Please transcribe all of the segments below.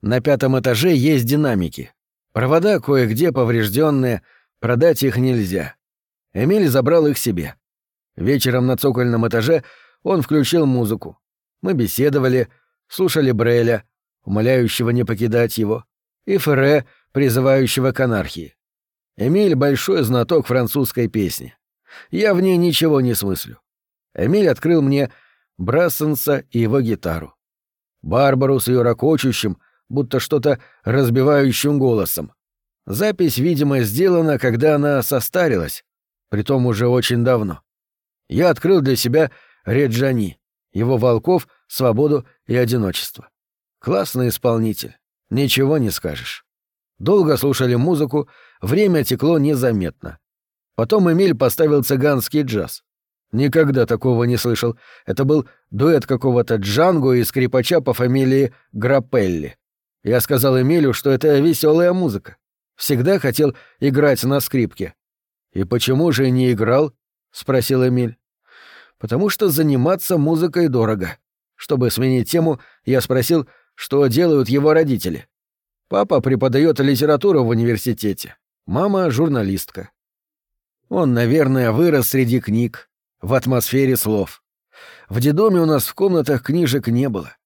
На пятом этаже есть динамики. Провода кое-где поврежденные, продать их нельзя. Эмиль забрал их себе. Вечером на цокольном этаже он включил музыку. Мы беседовали, слушали Бреля, умоляющего не покидать его, и Ферре, призывающего к анархии. Эмиль — большой знаток французской песни. Я в ней ничего не смыслю. Эмиль открыл мне Брассенса и его гитару. Барбару с ее ракочущим, будто что-то разбивающим голосом. Запись, видимо, сделана, когда она состарилась, притом уже очень давно. Я открыл для себя Реджани, его волков, свободу и одиночество. Классный исполнитель, ничего не скажешь. Долго слушали музыку, время текло незаметно. Потом Эмиль поставил цыганский джаз. Никогда такого не слышал. Это был дуэт какого-то Джанго и скрипача по фамилии Грапелли. Я сказал Эмилю, что это веселая музыка. Всегда хотел играть на скрипке. «И почему же не играл?» — спросил Эмиль. «Потому что заниматься музыкой дорого». Чтобы сменить тему, я спросил, что делают его родители. Папа преподает литературу в университете. Мама — журналистка. Он, наверное, вырос среди книг, в атмосфере слов. В дедоме у нас в комнатах книжек не было.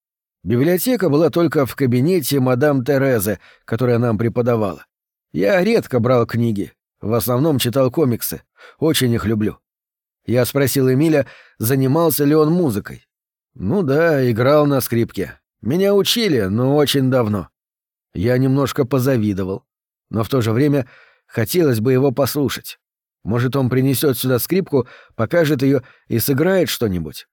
Библиотека была только в кабинете мадам Терезы, которая нам преподавала. Я редко брал книги, в основном читал комиксы, очень их люблю. Я спросил Эмиля, занимался ли он музыкой. Ну да, играл на скрипке. Меня учили, но очень давно. Я немножко позавидовал, но в то же время хотелось бы его послушать. Может, он принесет сюда скрипку, покажет ее и сыграет что-нибудь?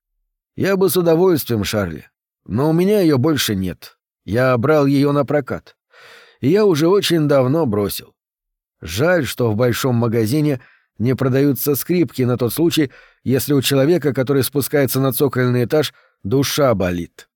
Я бы с удовольствием, Шарли. Но у меня ее больше нет. Я брал ее на прокат. И я уже очень давно бросил. Жаль, что в большом магазине не продаются скрипки на тот случай, если у человека, который спускается на цокольный этаж, душа болит.